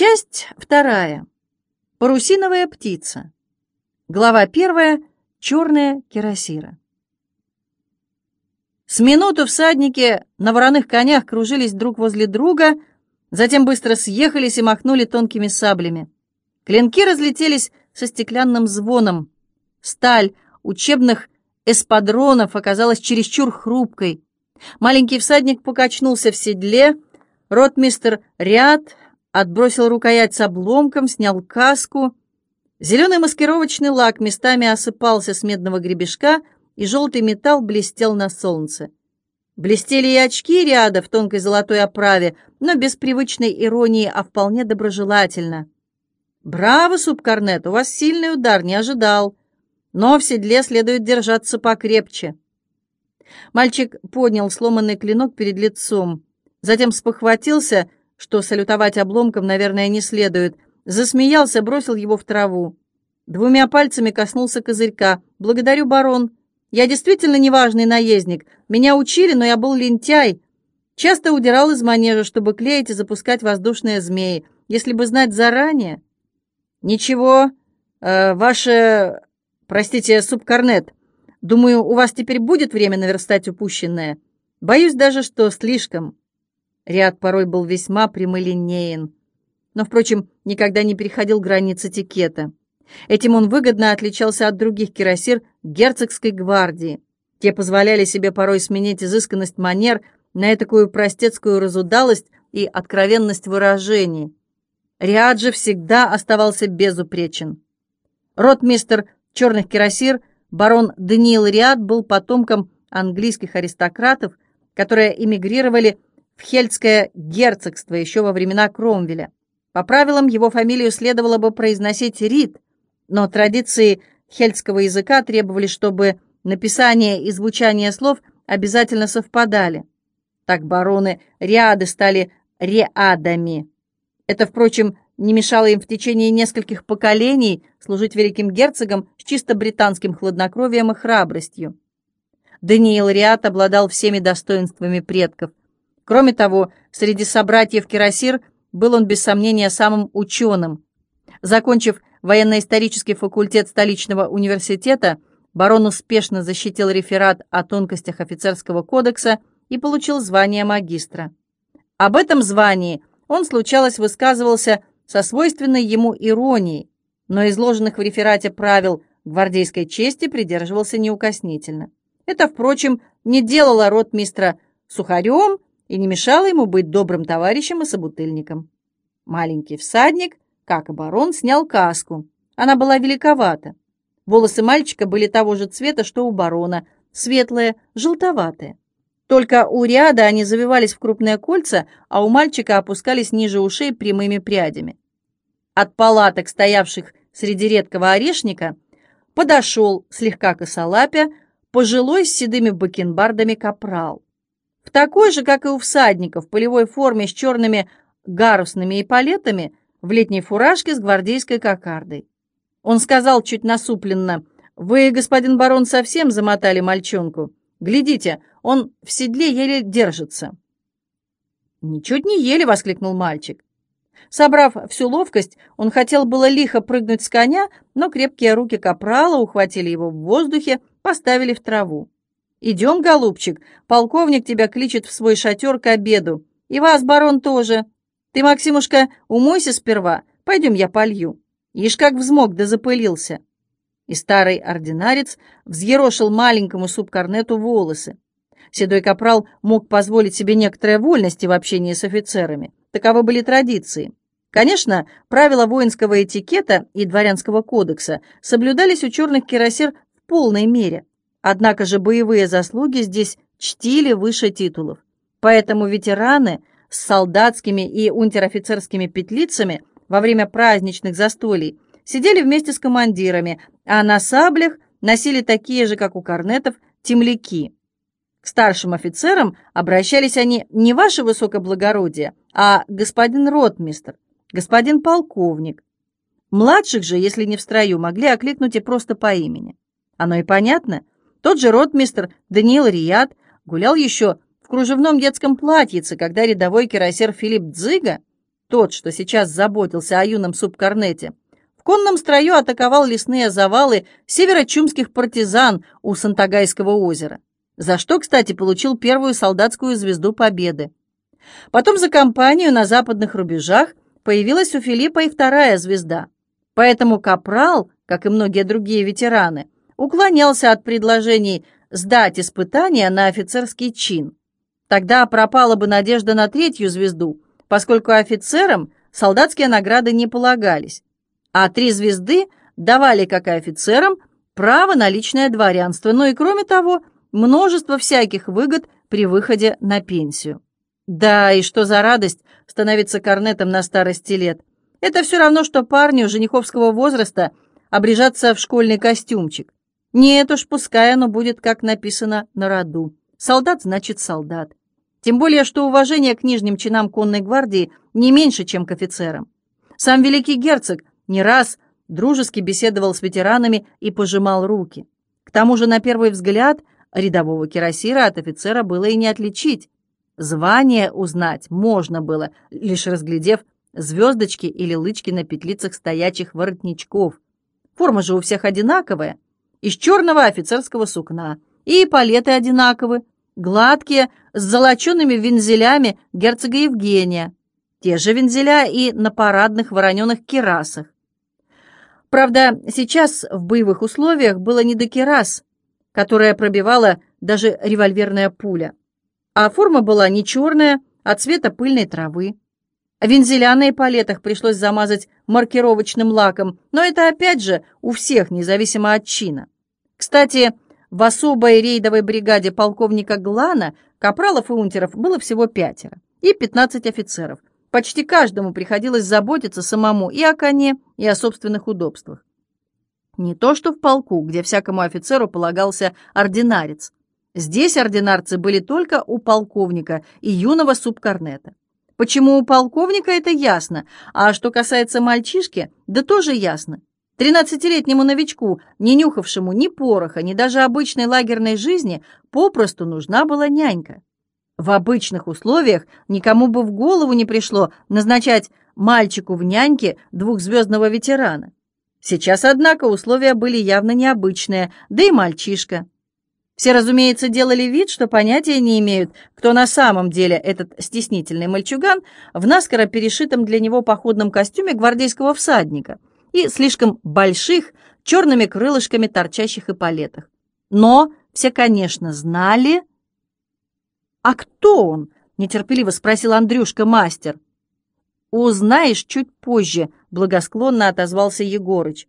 Часть вторая. Парусиновая птица. Глава первая. Черная кирасира. С минуту всадники на вороных конях кружились друг возле друга, затем быстро съехались и махнули тонкими саблями. Клинки разлетелись со стеклянным звоном. Сталь учебных эспадронов оказалась чересчур хрупкой. Маленький всадник покачнулся в седле, ротмистер Ряд отбросил рукоять с обломком, снял каску. Зеленый маскировочный лак местами осыпался с медного гребешка, и желтый металл блестел на солнце. Блестели и очки ряда в тонкой золотой оправе, но без привычной иронии, а вполне доброжелательно. «Браво, субкорнет, у вас сильный удар, не ожидал. Но в седле следует держаться покрепче». Мальчик поднял сломанный клинок перед лицом, затем спохватился — что салютовать обломком, наверное, не следует. Засмеялся, бросил его в траву. Двумя пальцами коснулся козырька. «Благодарю, барон. Я действительно неважный наездник. Меня учили, но я был лентяй. Часто удирал из манежа, чтобы клеить и запускать воздушные змеи. Если бы знать заранее...» «Ничего, э, ваше... Простите, субкорнет. Думаю, у вас теперь будет время наверстать упущенное. Боюсь даже, что слишком. Ряд порой был весьма прямолинеен, но, впрочем, никогда не переходил границ этикета. Этим он выгодно отличался от других кирасир герцогской гвардии. Те позволяли себе порой сменить изысканность манер на такую простецкую разудалость и откровенность выражений. Риад же всегда оставался безупречен. Ротмистер черных кирасир, барон Даниил Риад, был потомком английских аристократов, которые эмигрировали в Хельдское герцогство еще во времена Кромвеля. По правилам его фамилию следовало бы произносить Рид, но традиции хельдского языка требовали, чтобы написание и звучание слов обязательно совпадали. Так бароны Риады стали Реадами. Это, впрочем, не мешало им в течение нескольких поколений служить великим герцогам с чисто британским хладнокровием и храбростью. Даниил Риад обладал всеми достоинствами предков. Кроме того, среди собратьев Кирасир был он без сомнения самым ученым. Закончив военно-исторический факультет столичного университета, барон успешно защитил реферат о тонкостях офицерского кодекса и получил звание магистра. Об этом звании он, случалось, высказывался со свойственной ему иронией, но изложенных в реферате правил гвардейской чести придерживался неукоснительно. Это, впрочем, не делало ротмистра сухарем и не мешало ему быть добрым товарищем и собутыльником. Маленький всадник, как и барон, снял каску. Она была великовата. Волосы мальчика были того же цвета, что у барона, светлые, желтоватые. Только у ряда они завивались в крупные кольца, а у мальчика опускались ниже ушей прямыми прядями. От палаток, стоявших среди редкого орешника, подошел, слегка косолапя, пожилой с седыми бакенбардами капрал в такой же, как и у всадников, полевой форме с черными гарусными эполетами, в летней фуражке с гвардейской кокардой. Он сказал чуть насупленно, «Вы, господин барон, совсем замотали мальчонку. Глядите, он в седле еле держится». «Ничуть не еле!» — воскликнул мальчик. Собрав всю ловкость, он хотел было лихо прыгнуть с коня, но крепкие руки капрала ухватили его в воздухе, поставили в траву. «Идем, голубчик, полковник тебя кличет в свой шатер к обеду. И вас, барон, тоже. Ты, Максимушка, умойся сперва, пойдем я полью. Ишь, как взмок да запылился». И старый ординарец взъерошил маленькому субкорнету волосы. Седой капрал мог позволить себе некоторые вольности в общении с офицерами. Таковы были традиции. Конечно, правила воинского этикета и дворянского кодекса соблюдались у черных кирасир в полной мере. Однако же боевые заслуги здесь чтили выше титулов. Поэтому ветераны с солдатскими и унтер-офицерскими петлицами во время праздничных застолий сидели вместе с командирами, а на саблях носили такие же, как у корнетов, темляки. К старшим офицерам обращались они не ваше высокоблагородие, а господин ротмистр, господин полковник. Младших же, если не в строю, могли окликнуть и просто по имени. Оно и понятно, тот же ротмистр Даниил Рият гулял еще в кружевном детском платьице, когда рядовой кирасер Филипп Дзыга тот, что сейчас заботился о юном субкорнете, в конном строю атаковал лесные завалы северо-чумских партизан у Сантагайского озера, за что, кстати, получил первую солдатскую звезду Победы. Потом за кампанию на западных рубежах появилась у Филиппа и вторая звезда. Поэтому Капрал, как и многие другие ветераны, уклонялся от предложений сдать испытания на офицерский чин. Тогда пропала бы надежда на третью звезду, поскольку офицерам солдатские награды не полагались а три звезды давали, как и офицерам, право на личное дворянство, ну и, кроме того, множество всяких выгод при выходе на пенсию. Да, и что за радость становиться корнетом на старости лет. Это все равно, что парню жениховского возраста обрежаться в школьный костюмчик. Нет уж, пускай оно будет, как написано на роду. Солдат значит солдат. Тем более, что уважение к нижним чинам конной гвардии не меньше, чем к офицерам. Сам великий герцог не раз дружески беседовал с ветеранами и пожимал руки. К тому же, на первый взгляд, рядового кирасира от офицера было и не отличить. Звание узнать можно было, лишь разглядев звездочки или лычки на петлицах стоячих воротничков. Форма же у всех одинаковая, из черного офицерского сукна, и палеты одинаковы, гладкие, с золочеными вензелями герцога Евгения, те же вензеля и на парадных вороненых кирасах. Правда, сейчас в боевых условиях было не до керас, которая пробивала даже револьверная пуля. А форма была не черная, а цвета пыльной травы. Вензеля на эполетах пришлось замазать маркировочным лаком, но это опять же у всех, независимо от чина. Кстати, в особой рейдовой бригаде полковника Глана капралов и унтеров было всего пятеро и 15 офицеров, Почти каждому приходилось заботиться самому и о коне, и о собственных удобствах. Не то что в полку, где всякому офицеру полагался ординарец. Здесь ординарцы были только у полковника и юного субкорнета. Почему у полковника это ясно, а что касается мальчишки, да тоже ясно. Тринадцатилетнему новичку, не нюхавшему ни пороха, ни даже обычной лагерной жизни, попросту нужна была нянька. В обычных условиях никому бы в голову не пришло назначать мальчику в няньке двухзвездного ветерана. Сейчас, однако, условия были явно необычные, да и мальчишка. Все, разумеется, делали вид, что понятия не имеют, кто на самом деле этот стеснительный мальчуган в наскоро перешитом для него походном костюме гвардейского всадника и слишком больших черными крылышками торчащих эполетах. Но все, конечно, знали, «А кто он?» — нетерпеливо спросил Андрюшка-мастер. «Узнаешь чуть позже», — благосклонно отозвался Егорыч.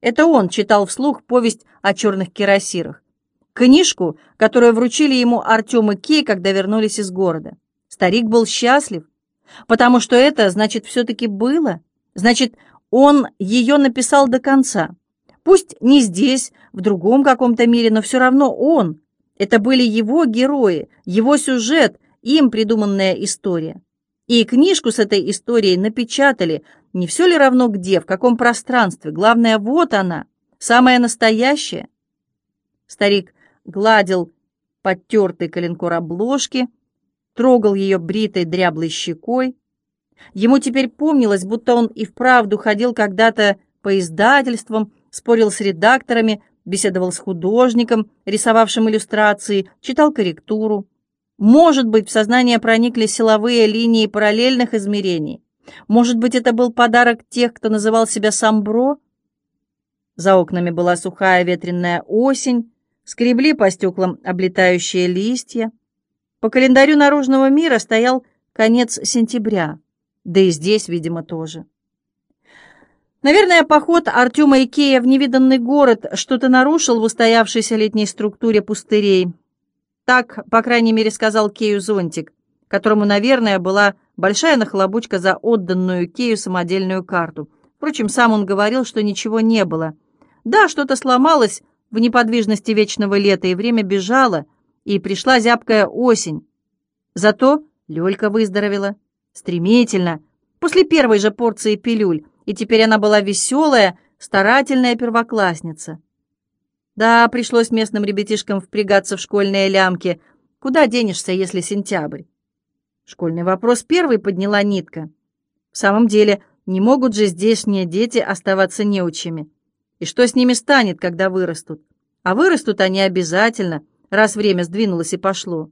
Это он читал вслух повесть о черных кирасирах. Книжку, которую вручили ему Артем и Кей, когда вернулись из города. Старик был счастлив, потому что это, значит, все-таки было. Значит, он ее написал до конца. Пусть не здесь, в другом каком-то мире, но все равно он, это были его герои, его сюжет, им придуманная история. И книжку с этой историей напечатали, не все ли равно где, в каком пространстве, главное, вот она, самая настоящая. Старик гладил подтертый коленкор обложки, трогал ее бритой дряблой щекой. Ему теперь помнилось, будто он и вправду ходил когда-то по издательствам, спорил с редакторами, беседовал с художником, рисовавшим иллюстрации, читал корректуру. Может быть, в сознание проникли силовые линии параллельных измерений. Может быть, это был подарок тех, кто называл себя Самбро? За окнами была сухая ветреная осень, скребли по стеклам облетающие листья. По календарю наружного мира стоял конец сентября, да и здесь, видимо, тоже. Наверное, поход Артема и Кея в невиданный город что-то нарушил в устоявшейся летней структуре пустырей. Так, по крайней мере, сказал Кею Зонтик, которому, наверное, была большая нахлобучка за отданную Кею самодельную карту. Впрочем, сам он говорил, что ничего не было. Да, что-то сломалось в неподвижности вечного лета, и время бежало, и пришла зябкая осень. Зато Лёлька выздоровела. Стремительно, после первой же порции пилюль, и теперь она была веселая, старательная первоклассница. Да, пришлось местным ребятишкам впрягаться в школьные лямки. Куда денешься, если сентябрь? Школьный вопрос первый подняла нитка. В самом деле, не могут же здешние дети оставаться неучими. И что с ними станет, когда вырастут? А вырастут они обязательно, раз время сдвинулось и пошло.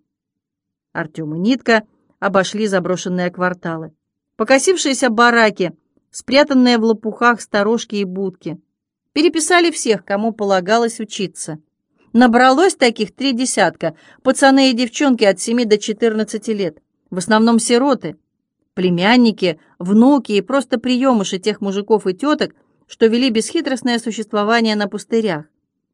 Артем и Нитка обошли заброшенные кварталы. Покосившиеся бараки, спрятанные в лопухах сторожки и будки. Переписали всех, кому полагалось учиться. Набралось таких три десятка, пацаны и девчонки от семи до четырнадцати лет, в основном сироты, племянники, внуки и просто приемыши тех мужиков и теток, что вели бесхитростное существование на пустырях.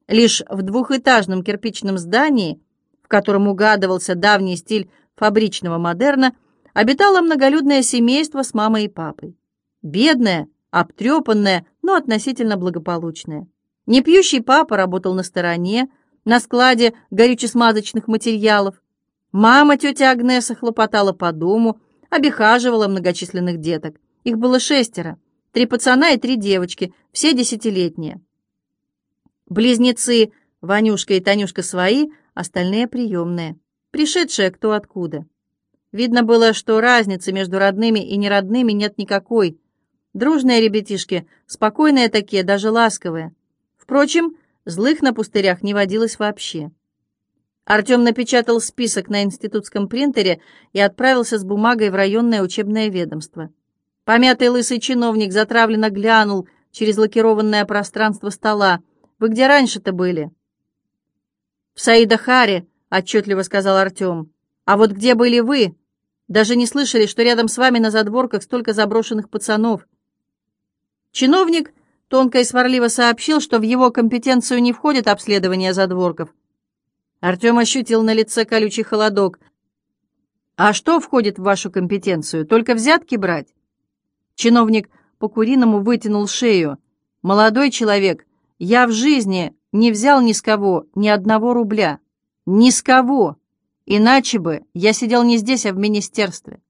Лишь в двухэтажном кирпичном здании, в котором угадывался давний стиль фабричного модерна, обитало многолюдное семейство с мамой и папой. Бедное, обтрепанное, но относительно благополучное. Непьющий папа работал на стороне, на складе горюче-смазочных материалов. Мама, тетя Агнеса, хлопотала по дому, обихаживала многочисленных деток. Их было шестеро. Три пацана и три девочки, все десятилетние. Близнецы Ванюшка и Танюшка свои, остальные приемные, пришедшие кто откуда. Видно было, что разницы между родными и неродными нет никакой. Дружные ребятишки, спокойные такие, даже ласковые. Впрочем, злых на пустырях не водилось вообще. Артем напечатал список на институтском принтере и отправился с бумагой в районное учебное ведомство. Помятый лысый чиновник затравленно глянул через лакированное пространство стола. «Вы где раньше-то были?» «В Саида-Харе», — отчетливо сказал Артем. «А вот где были вы? Даже не слышали, что рядом с вами на задворках столько заброшенных пацанов. Чиновник тонко и сварливо сообщил, что в его компетенцию не входит обследование задворков. Артем ощутил на лице колючий холодок. «А что входит в вашу компетенцию? Только взятки брать?» Чиновник по-куриному вытянул шею. «Молодой человек, я в жизни не взял ни с кого ни одного рубля. Ни с кого!» Иначе бы я сидел не здесь, а в министерстве.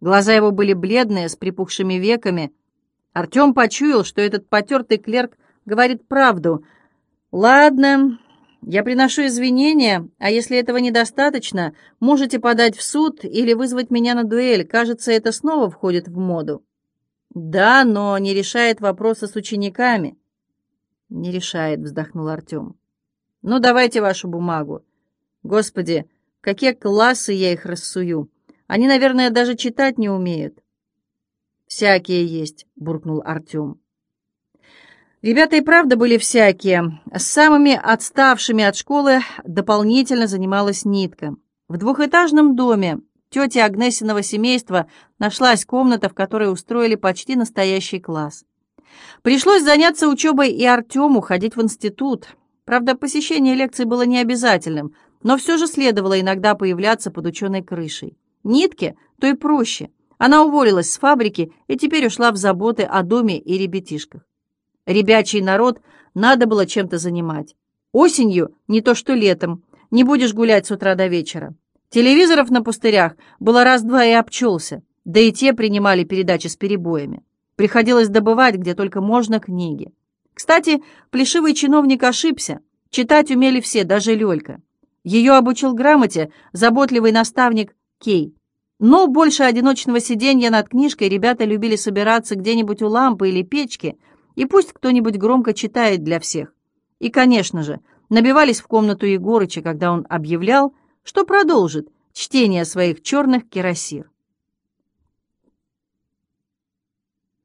Глаза его были бледные, с припухшими веками. Артем почуял, что этот потертый клерк говорит правду. «Ладно, я приношу извинения, а если этого недостаточно, можете подать в суд или вызвать меня на дуэль. Кажется, это снова входит в моду». «Да, но не решает вопроса с учениками». «Не решает», — вздохнул Артем. «Ну, давайте вашу бумагу. Господи, какие классы я их рассую. Они, наверное, даже читать не умеют. «Всякие есть», — буркнул Артем. Ребята и правда были всякие. С самыми отставшими от школы дополнительно занималась Нитка. В двухэтажном доме тети Агнесиного семейства нашлась комната, в которой устроили почти настоящий класс. Пришлось заняться учебой и Артему, ходить в институт. Правда, посещение лекций было необязательным — но все же следовало иногда появляться под ученой крышей. Нитке, то и проще. Она уволилась с фабрики и теперь ушла в заботы о доме и ребятишках. Ребячий народ надо было чем-то занимать. Осенью, не то что летом, не будешь гулять с утра до вечера. Телевизоров на пустырях было раз-два и обчелся, да и те принимали передачи с перебоями. Приходилось добывать, где только можно, книги. Кстати, плешивый чиновник ошибся. Читать умели все, даже Лёлька. Ее обучил грамоте заботливый наставник Кей. Но больше одиночного сиденья над книжкой ребята любили собираться где-нибудь у лампы или печки, и пусть кто-нибудь громко читает для всех. И, конечно же, набивались в комнату Егорыча, когда он объявлял, что продолжит чтение своих черных кирасир.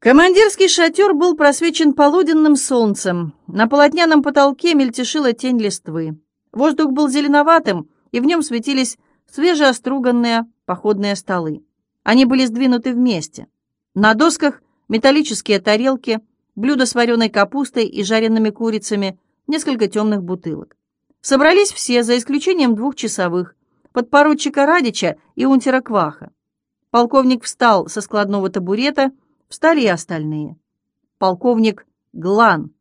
Командирский шатер был просвечен полуденным солнцем. На полотняном потолке мельтешила тень листвы. Воздух был зеленоватым, и в нем светились свежеоструганные походные столы. Они были сдвинуты вместе. На досках металлические тарелки, блюда с вареной капустой и жареными курицами, несколько темных бутылок. Собрались все, за исключением двух часовых, подпоручика Радича и унтера Кваха. Полковник встал со складного табурета, встали и остальные. Полковник Глан.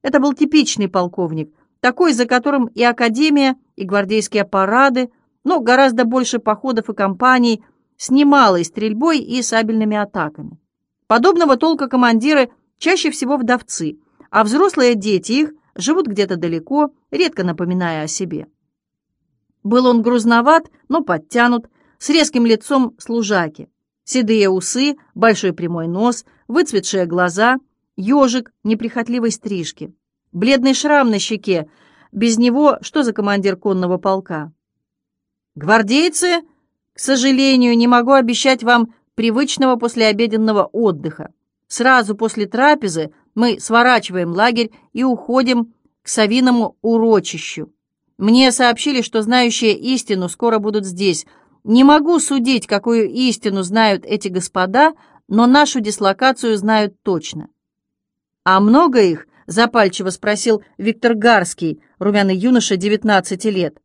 Это был типичный полковник, такой, за которым и академия, и гвардейские парады, но гораздо больше походов и кампаний с немалой стрельбой и сабельными атаками. Подобного толка командиры чаще всего вдовцы, а взрослые дети их живут где-то далеко, редко напоминая о себе. Был он грузноват, но подтянут, с резким лицом служаки. Седые усы, большой прямой нос, выцветшие глаза, ежик неприхотливой стрижки, бледный шрам на щеке. Без него что за командир конного полка? Гвардейцы, к сожалению, не могу обещать вам привычного послеобеденного отдыха. Сразу после трапезы мы сворачиваем лагерь и уходим к Савиному урочищу. Мне сообщили, что знающие истину скоро будут здесь. Не могу судить, какую истину знают эти господа, но нашу дислокацию знают точно. А много их? Запальчиво спросил Виктор Гарский, румяный юноша 19 лет.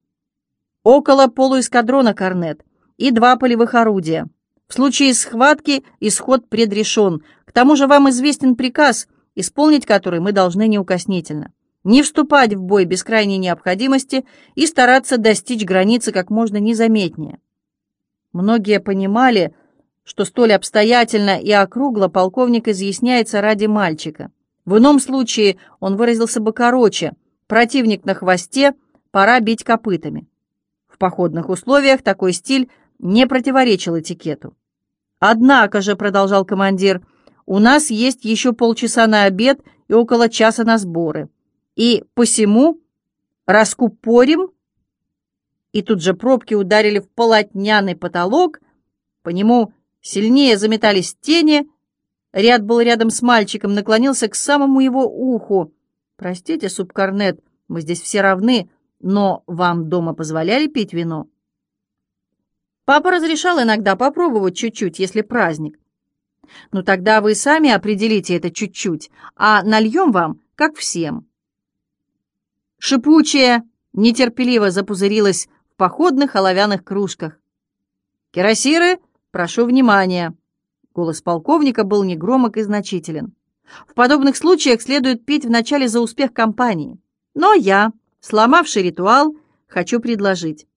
Около полуэскадрона корнет и два полевых орудия. В случае схватки исход предрешен. К тому же вам известен приказ, исполнить который мы должны неукоснительно. Не вступать в бой без крайней необходимости и стараться достичь границы как можно незаметнее. Многие понимали, что столь обстоятельно и округло полковник изъясняется ради мальчика. В ином случае он выразился бы короче. Противник на хвосте, пора бить копытами. В походных условиях такой стиль не противоречил этикету. «Однако же», — продолжал командир, — «у нас есть еще полчаса на обед и около часа на сборы. И посему раскупорим...» И тут же пробки ударили в полотняный потолок, по нему сильнее заметались тени, Ряд был рядом с мальчиком, наклонился к самому его уху. «Простите, субкорнет, мы здесь все равны, но вам дома позволяли пить вино?» Папа разрешал иногда попробовать чуть-чуть, если праздник. Ну тогда вы сами определите это чуть-чуть, а нальем вам, как всем. Шипучая нетерпеливо запузырилась в походных оловянных кружках. «Кирасиры, прошу внимания!» Голос полковника был негромок и значителен. В подобных случаях следует петь вначале за успех кампании. Но я, сломавший ритуал, хочу предложить.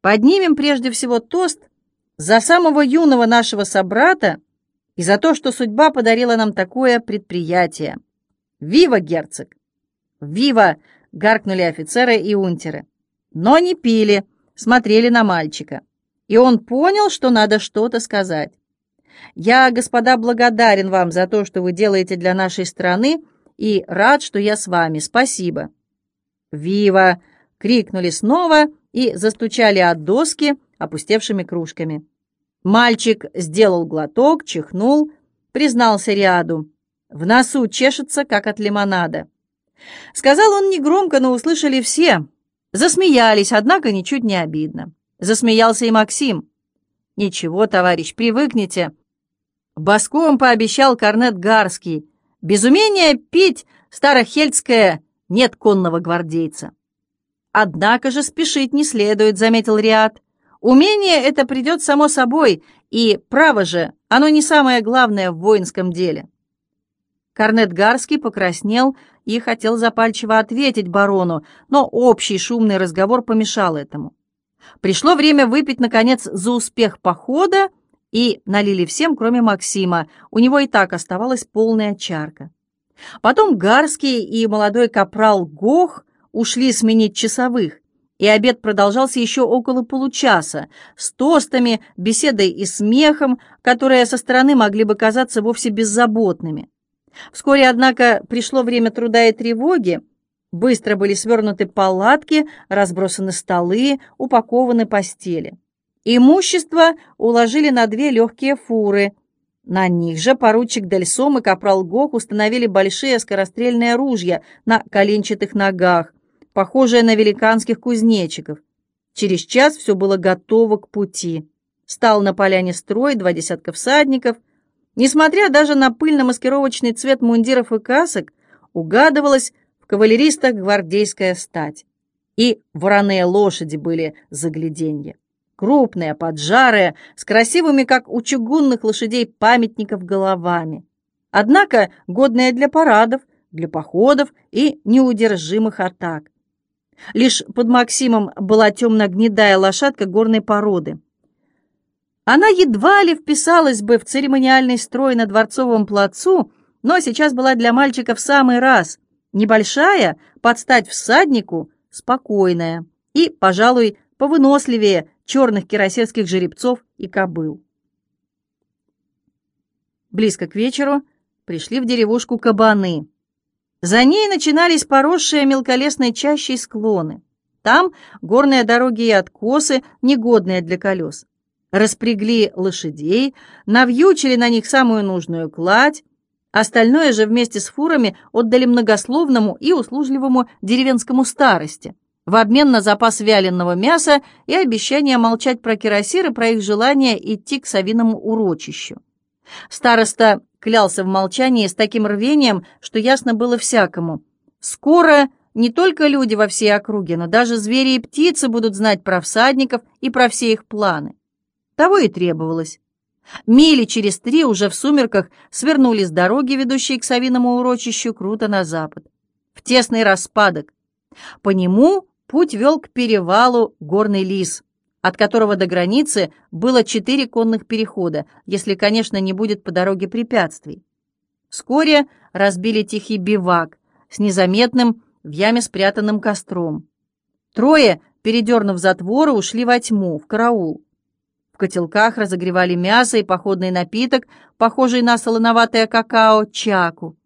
Поднимем прежде всего тост за самого юного нашего собрата и за то, что судьба подарила нам такое предприятие. Вива, герцог! Вива! гаркнули офицеры и унтеры. Но не пили, смотрели на мальчика. И он понял, что надо что-то сказать. Я, господа, благодарен вам за то, что вы делаете для нашей страны, и рад, что я с вами. Спасибо. «Вива!» — крикнули снова и застучали от доски опустевшими кружками. Мальчик сделал глоток, чихнул, признался ряду. В носу чешется, как от лимонада. Сказал он негромко, но услышали все. Засмеялись, однако ничуть не обидно. Засмеялся и Максим. «Ничего, товарищ, привыкните. Боском пообещал корнет Гарский. Без умения пить старохельдское нет конного гвардейца. Однако же спешить не следует, заметил Риад. Умение это придет само собой, и, право же, оно не самое главное в воинском деле. Корнет Гарский покраснел и хотел запальчиво ответить барону, но общий шумный разговор помешал этому. Пришло время выпить, наконец, за успех похода и налили всем, кроме Максима. У него и так оставалась полная чарка. Потом Гарский и молодой капрал Гох ушли сменить часовых, и обед продолжался еще около получаса, с тостами, беседой и смехом, которые со стороны могли бы казаться вовсе беззаботными. Вскоре, однако, пришло время труда и тревоги, быстро были свернуты палатки, разбросаны столы, упакованы постели. Имущество уложили на две легкие фуры. На них же поручик Дельсом и капрал Гок установили большие скорострельные ружья на коленчатых ногах, похожие на великанских кузнечиков. Через час все было готово к пути. Стал на поляне строй, два десятка всадников. Несмотря даже на пыльно-маскировочный цвет мундиров и касок, угадывалась в кавалеристах гвардейская стать. И вороные лошади были загляденье крупные, поджарые, с красивыми, как у чугунных лошадей, памятников головами. Однако годные для парадов, для походов и неудержимых атак. Лишь под Максимом была темно-гнедая лошадка горной породы. Она едва ли вписалась бы в церемониальный строй на Дворцовом плацу, но сейчас была для мальчика в самый раз. Небольшая, под стать всаднику, спокойная и, пожалуй, повыносливее черных кирасирских жеребцов и кобыл. Близко к вечеру пришли в деревушку кабаны. За ней начинались поросшие мелколесной чащей склоны. Там горные дороги и откосы, негодные для колес. Распрягли лошадей, навьючили на них самую нужную кладь, остальное же вместе с фурами отдали многословному и услужливому деревенскому старости в обмен на запас вяленого мяса и обещание молчать про кирасир и про их желание идти к совиному урочищу. Староста клялся в молчании с таким рвением, что ясно было всякому. Скоро не только люди во всей округе, но даже звери и птицы будут знать про всадников и про все их планы. Того и требовалось. Мили через три уже в сумерках свернули с дороги, ведущей к Савиному урочищу, круто на запад, в тесный распадок. По нему путь вел к перевалу Горный Лис, от которого до границы было четыре конных перехода, если, конечно, не будет по дороге препятствий. Вскоре разбили тихий бивак с незаметным в яме спрятанным костром. Трое, передернув затворы, ушли во тьму, в караул. В котелках разогревали мясо и походный напиток, похожий на солоноватое какао, чаку.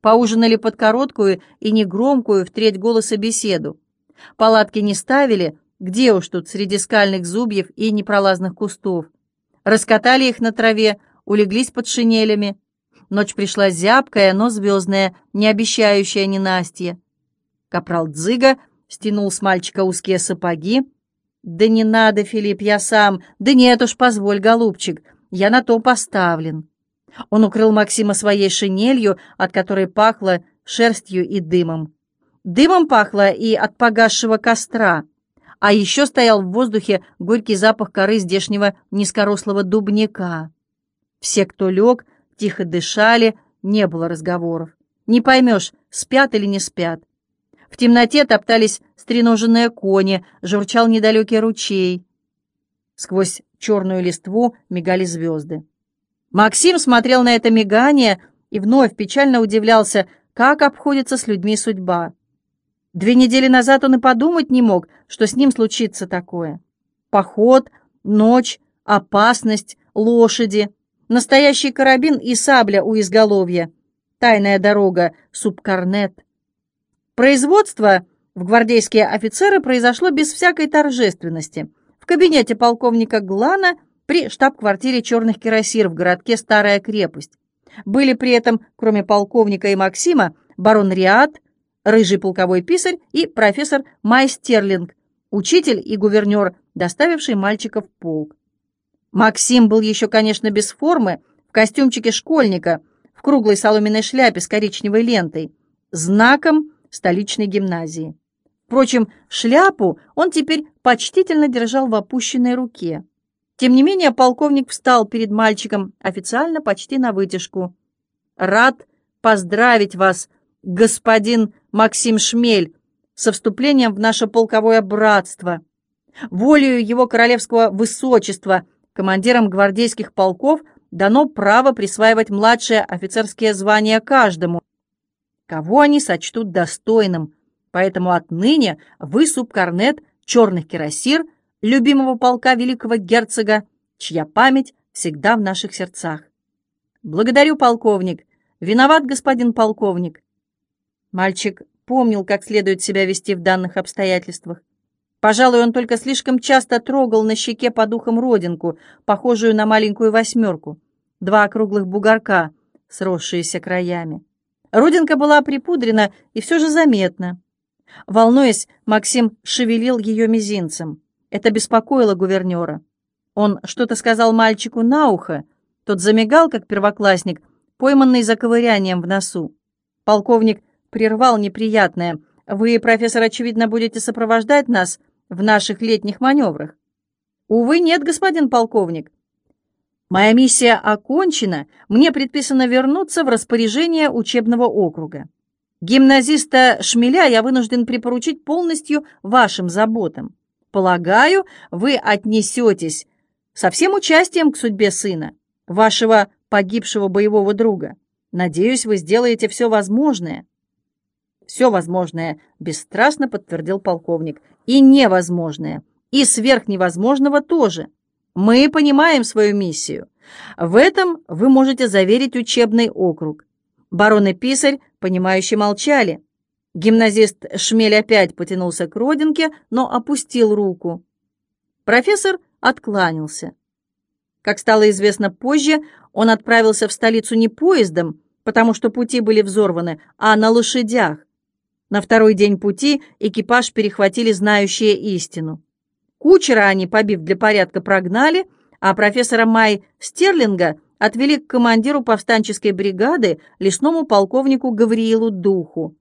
Поужинали под короткую и негромкую в треть голоса беседу. Палатки не ставили, где уж тут среди скальных зубьев и непролазных кустов. Раскатали их на траве, улеглись под шинелями. Ночь пришла зябкая, но звездная, не обещающая ненастья. Капрал Дзыга стянул с мальчика узкие сапоги. «Да не надо, Филипп, я сам. Да нет уж, позволь, голубчик, я на то поставлен». Он укрыл Максима своей шинелью, от которой пахло шерстью и дымом. Дымом пахло и от погасшего костра — а еще стоял в воздухе горький запах коры здешнего низкорослого дубняка. Все, кто лег, тихо дышали, не было разговоров. Не поймешь, спят или не спят. В темноте топтались стреноженные кони, журчал недалекий ручей. Сквозь черную листву мигали звезды. Максим смотрел на это мигание и вновь печально удивлялся, как обходится с людьми судьба. Две недели назад он и подумать не мог, что с ним случится такое. Поход, ночь, опасность, лошади, настоящий карабин и сабля у изголовья, тайная дорога, субкорнет. Производство в гвардейские офицеры произошло без всякой торжественности. В кабинете полковника Глана при штаб-квартире черных кирасир в городке Старая крепость. Были при этом, кроме полковника и Максима, барон Риад, рыжий полковой писарь и профессор Майстерлинг, учитель и гувернер, доставивший мальчиков в полк. Максим был еще, конечно, без формы, в костюмчике школьника, в круглой соломенной шляпе с коричневой лентой, знаком столичной гимназии. Впрочем, шляпу он теперь почтительно держал в опущенной руке. Тем не менее, полковник встал перед мальчиком официально почти на вытяжку. «Рад поздравить вас, господин Максим Шмель со вступлением в наше полковое братство. Волею его королевского высочества командирам гвардейских полков дано право присваивать младшие офицерские звания каждому, кого они сочтут достойным. Поэтому отныне вы субкорнет черных кирасир, любимого полка великого герцога, чья память всегда в наших сердцах. Благодарю, полковник. Виноват, господин полковник. Мальчик помнил, как следует себя вести в данных обстоятельствах. Пожалуй, он только слишком часто трогал на щеке по духам родинку, похожую на маленькую восьмерку, два округлых бугорка, сросшиеся краями. Родинка была припудрена и все же заметна. Волнуясь, Максим шевелил ее мизинцем. Это беспокоило гувернера. Он что-то сказал мальчику на ухо. Тот замигал, как первоклассник, пойманный за ковырянием в носу. Полковник прервал неприятное. «Вы, профессор, очевидно, будете сопровождать нас в наших летних маневрах?» «Увы, нет, господин полковник. Моя миссия окончена, мне предписано вернуться в распоряжение учебного округа. Гимназиста Шмеля я вынужден припоручить полностью вашим заботам. Полагаю, вы отнесетесь со всем участием к судьбе сына, вашего погибшего боевого друга. Надеюсь, вы сделаете все возможное, все возможное, бесстрастно подтвердил полковник. И невозможное, и сверхневозможного тоже. Мы понимаем свою миссию. В этом вы можете заверить учебный округ. Барон и писарь, понимающе молчали. Гимназист Шмель опять потянулся к родинке, но опустил руку. Профессор откланялся. Как стало известно позже, он отправился в столицу не поездом, потому что пути были взорваны, а на лошадях. На второй день пути экипаж перехватили знающие истину. Кучера они, побив для порядка, прогнали, а профессора Май Стерлинга отвели к командиру повстанческой бригады, лесному полковнику Гавриилу Духу.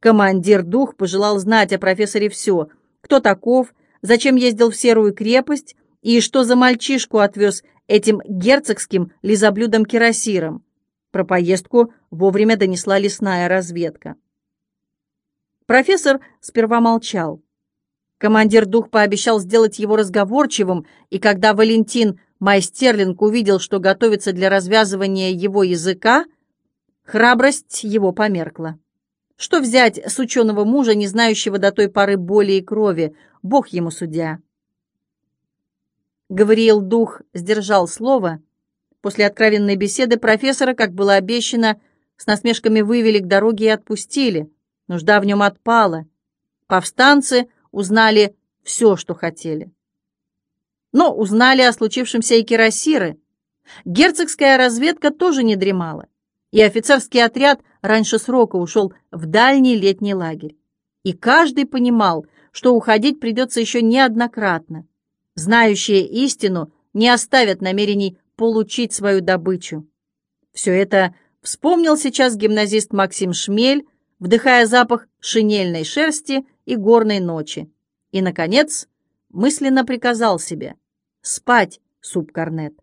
Командир Дух пожелал знать о профессоре все, кто таков, зачем ездил в Серую крепость и что за мальчишку отвез этим герцогским лизоблюдом-кирасиром. Про поездку вовремя донесла лесная разведка. Профессор сперва молчал. Командир Дух пообещал сделать его разговорчивым, и когда Валентин Майстерлинг увидел, что готовится для развязывания его языка, храбрость его померкла. Что взять с ученого мужа, не знающего до той поры боли и крови, Бог ему судья? Гавриил Дух сдержал слово. После откровенной беседы профессора, как было обещано, с насмешками вывели к дороге и отпустили. Нужда в нем отпала. Повстанцы узнали все, что хотели. Но узнали о случившемся и кирасиры. Герцогская разведка тоже не дремала, и офицерский отряд раньше срока ушел в дальний летний лагерь. И каждый понимал, что уходить придется еще неоднократно. Знающие истину не оставят намерений получить свою добычу. Все это вспомнил сейчас гимназист Максим Шмель, вдыхая запах шинельной шерсти и горной ночи. И, наконец, мысленно приказал себе «Спать, субкорнет».